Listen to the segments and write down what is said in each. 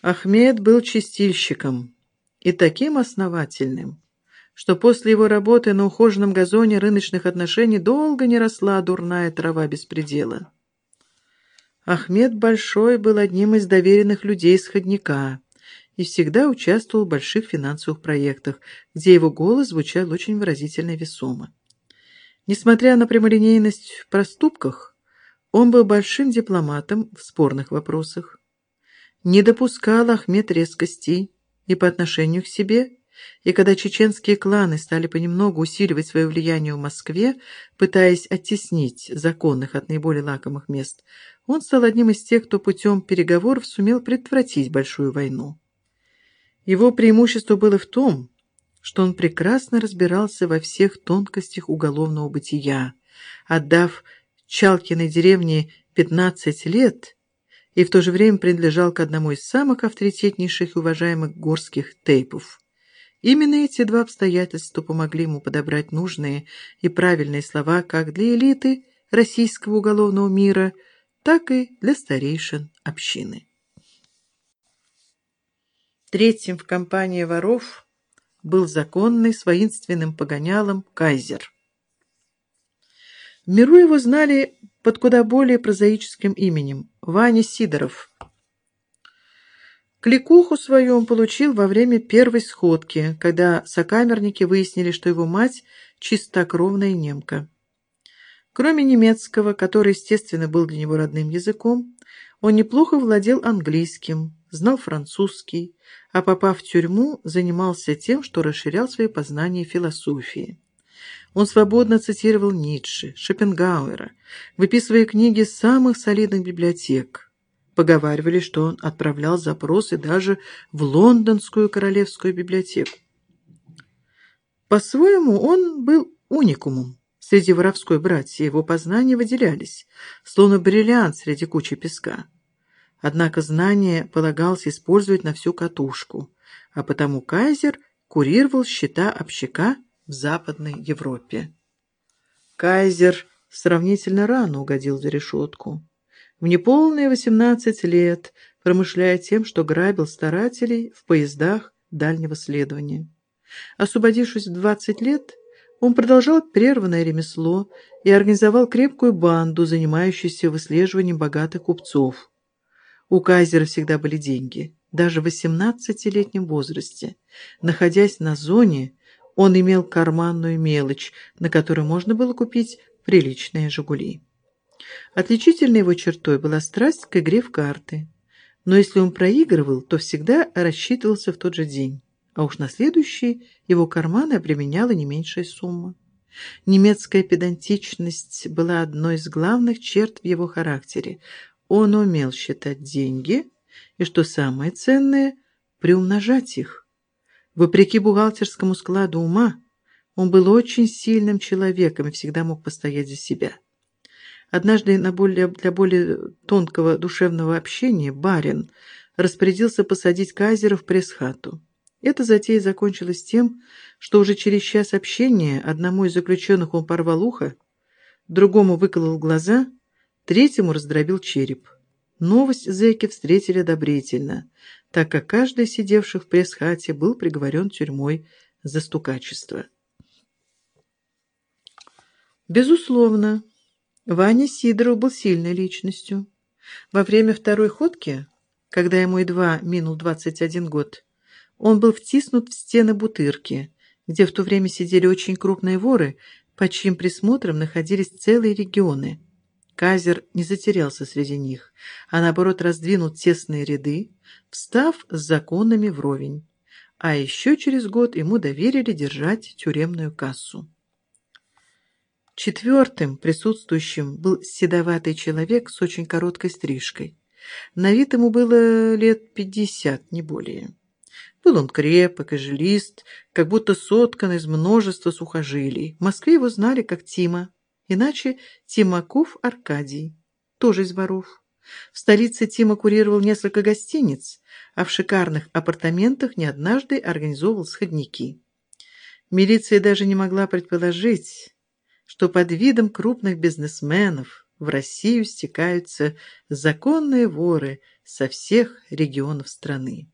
Ахмед был чистильщиком и таким основательным, что после его работы на ухоженном газоне рыночных отношений долго не росла дурная трава беспредела. Ахмед Большой был одним из доверенных людей сходника и всегда участвовал в больших финансовых проектах, где его голос звучал очень выразительно и весомо. Несмотря на прямолинейность в проступках, он был большим дипломатом в спорных вопросах. Не допускал Ахмед резкостей и по отношению к себе, и когда чеченские кланы стали понемногу усиливать свое влияние в Москве, пытаясь оттеснить законных от наиболее лакомых мест, он стал одним из тех, кто путем переговоров сумел предотвратить большую войну. Его преимущество было в том, что он прекрасно разбирался во всех тонкостях уголовного бытия, отдав Чалкиной деревне 15 лет и в то же время принадлежал к одному из самых авторитетнейших и уважаемых горских тейпов. Именно эти два обстоятельства помогли ему подобрать нужные и правильные слова как для элиты российского уголовного мира, так и для старейшин общины. Третьим в компании воров был законный с воинственным погонялом Кайзер. В миру его знали под куда более прозаическим именем – Ваня Сидоров. Кликуху свою он получил во время первой сходки, когда сокамерники выяснили, что его мать – чистокровная немка. Кроме немецкого, который, естественно, был для него родным языком, он неплохо владел английским, знал французский, а попав в тюрьму, занимался тем, что расширял свои познания философии. Он свободно цитировал Ницше, Шопенгауэра, выписывая книги самых солидных библиотек. Поговаривали, что он отправлял запросы даже в Лондонскую королевскую библиотеку. По-своему, он был уникумом. Среди воровской братья его познания выделялись, словно бриллиант среди кучи песка. Однако знания полагалось использовать на всю катушку, а потому Кайзер курировал счета общака в Западной Европе. Кайзер сравнительно рано угодил за решетку. В неполные 18 лет, промышляя тем, что грабил старателей в поездах дальнего следования. Освободившись в 20 лет, он продолжал прерванное ремесло и организовал крепкую банду, занимающуюся выслеживанием богатых купцов. У Кайзера всегда были деньги, даже в 18-летнем возрасте. Находясь на зоне, он имел карманную мелочь, на которую можно было купить приличные «Жигули». Отличительной его чертой была страсть к игре в карты. Но если он проигрывал, то всегда рассчитывался в тот же день, а уж на следующий его карманы обременяла не меньшая сумма. Немецкая педантичность была одной из главных черт в его характере. Он умел считать деньги и, что самое ценное, приумножать их. Вопреки бухгалтерскому складу ума, он был очень сильным человеком и всегда мог постоять за себя. Однажды на более, для более тонкого душевного общения барин распорядился посадить Кайзера в пресс-хату. Эта затея закончилась тем, что уже через час общения одному из заключенных он порвал ухо, другому выколол глаза – Третьему раздробил череп. Новость зэки встретили одобрительно, так как каждый из сидевших в пресс-хате был приговорен тюрьмой за стукачество. Безусловно, Ваня Сидоров был сильной личностью. Во время второй ходки, когда ему едва минул 21 год, он был втиснут в стены Бутырки, где в то время сидели очень крупные воры, под чьим присмотром находились целые регионы – Казер не затерялся среди них, а наоборот раздвинул тесные ряды, встав с законами вровень. А еще через год ему доверили держать тюремную кассу. Четвертым присутствующим был седоватый человек с очень короткой стрижкой. На вид ему было лет пятьдесят, не более. Был он крепок и жилист, как будто соткан из множества сухожилий. В Москве его знали как Тима, Иначе Тимаков Аркадий, тоже из воров. В столице Тима курировал несколько гостиниц, а в шикарных апартаментах не однажды организовывал сходники. Милиция даже не могла предположить, что под видом крупных бизнесменов, в Россию стекаются законные воры со всех регионов страны.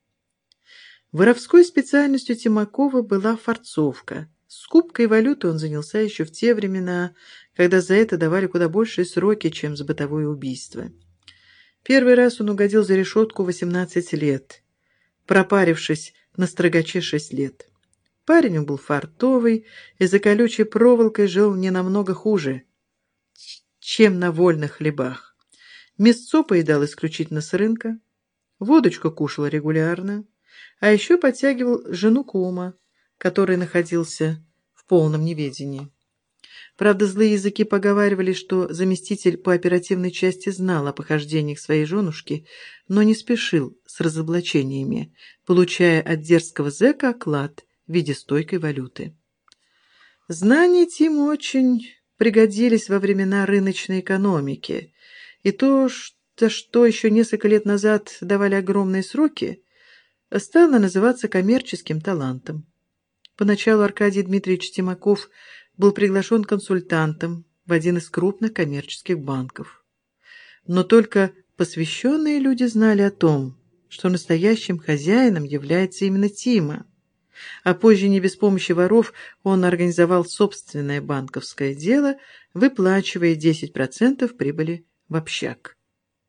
Воровской специальностью Тимакова была форцовка. Скупкой валюты он занялся еще в те времена, когда за это давали куда большие сроки, чем за бытовое убийство. Первый раз он угодил за решетку 18 лет, пропарившись на строгаче 6 лет. Парень был фартовый и за колючей проволокой жил не намного хуже, чем на вольных хлебах. Мясцо поедал исключительно с рынка, водочку кушал регулярно, а еще подтягивал жену кума, который находился в полном неведении. Правда, злые языки поговаривали, что заместитель по оперативной части знал о похождениях своей женушки, но не спешил с разоблачениями, получая от дерзкого зэка оклад в виде стойкой валюты. Знания Тиму очень пригодились во времена рыночной экономики, и то, что, что еще несколько лет назад давали огромные сроки, стало называться коммерческим талантом. Поначалу Аркадий Дмитриевич Тимаков был приглашен консультантом в один из крупных коммерческих банков. Но только посвященные люди знали о том, что настоящим хозяином является именно Тима. А позже, не без помощи воров, он организовал собственное банковское дело, выплачивая 10% прибыли в общак.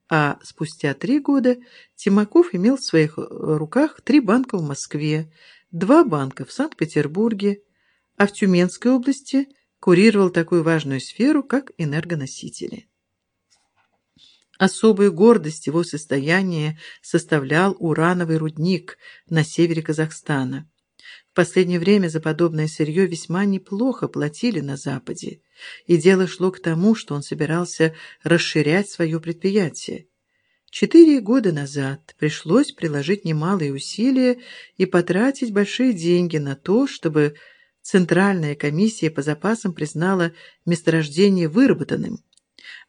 А спустя три года Тимаков имел в своих руках три банка в Москве, два банка в Санкт-Петербурге, а в Тюменской области курировал такую важную сферу, как энергоносители. Особую гордость его состояния составлял урановый рудник на севере Казахстана. В последнее время за подобное сырье весьма неплохо платили на Западе, и дело шло к тому, что он собирался расширять свое предприятие. Четыре года назад пришлось приложить немалые усилия и потратить большие деньги на то, чтобы Центральная комиссия по запасам признала месторождение выработанным,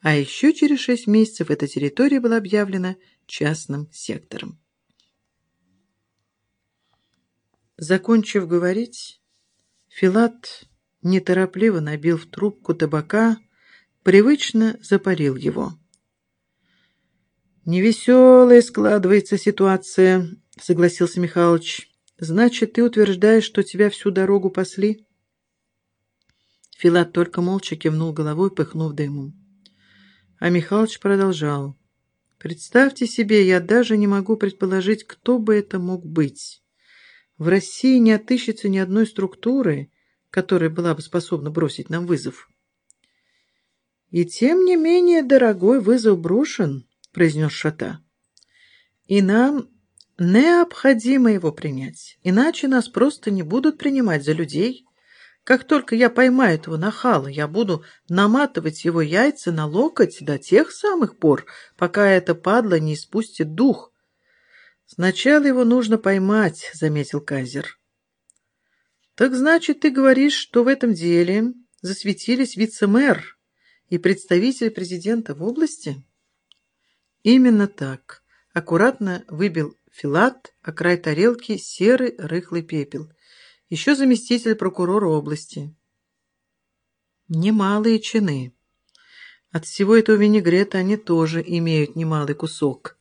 а еще через шесть месяцев эта территория была объявлена частным сектором. Закончив говорить, Филат неторопливо набил в трубку табака, привычно запарил его. «Невеселая складывается ситуация», — согласился Михалыч. «Значит, ты утверждаешь, что тебя всю дорогу пасли?» Филат только молча кивнул головой, пыхнув дымом. А Михалыч продолжал. «Представьте себе, я даже не могу предположить, кто бы это мог быть. В России не отыщется ни одной структуры, которая была бы способна бросить нам вызов». «И тем не менее, дорогой, вызов брошен», — произнес Шата. «И нам Необходимо его принять, иначе нас просто не будут принимать за людей. Как только я поймаю этого нахала, я буду наматывать его яйца на локоть до тех самых пор, пока эта падла не испустит дух. Сначала его нужно поймать, — заметил Казер. Так значит, ты говоришь, что в этом деле засветились вице-мэр и представитель президента в области? Именно так. Аккуратно выбил Филат, а край тарелки серый рыхлый пепел. Еще заместитель прокурора области. Немалые чины. От всего этого винегрета они тоже имеют немалый кусок.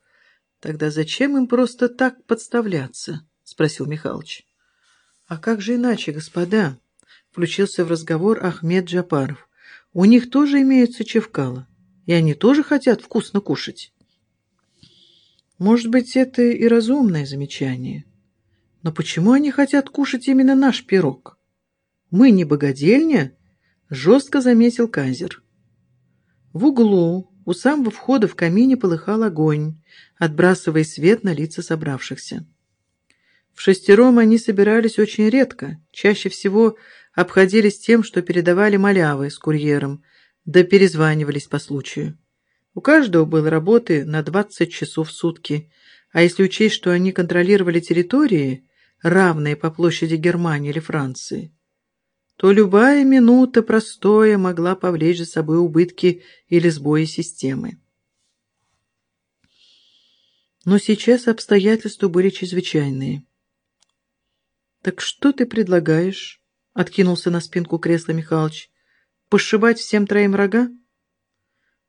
Тогда зачем им просто так подставляться? Спросил Михалыч. А как же иначе, господа? Включился в разговор Ахмед Джапаров. У них тоже имеются чевкала, и они тоже хотят вкусно кушать. Может быть, это и разумное замечание. Но почему они хотят кушать именно наш пирог? Мы не богадельня? Жестко заметил Казер. В углу, у самого входа в камине полыхал огонь, отбрасывая свет на лица собравшихся. В шестером они собирались очень редко, чаще всего обходились тем, что передавали малявы с курьером, да перезванивались по случаю. У каждого было работы на 20 часов в сутки, а если учесть, что они контролировали территории, равные по площади Германии или Франции, то любая минута простоя могла повлечь за собой убытки или сбои системы. Но сейчас обстоятельства были чрезвычайные. «Так что ты предлагаешь?» — откинулся на спинку кресла Михалыч. «Пошибать всем троим рога?»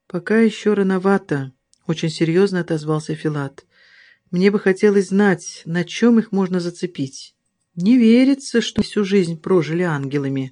«Пока еще рановато», — очень серьезно отозвался Филат. «Мне бы хотелось знать, на чем их можно зацепить. Не верится, что всю жизнь прожили ангелами».